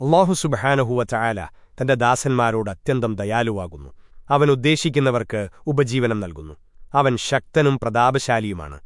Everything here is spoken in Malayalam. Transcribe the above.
അള്ളാഹു ചായാല തന്റെ ദാസന്മാരോട് അത്യന്തം ദയാലുവാകുന്നു. അവൻ ഉദ്ദേശിക്കുന്നവർക്ക് ഉപജീവനം നൽകുന്നു. അവൻ ശക്തനും പ്രതാപശാലിയുമാണ്.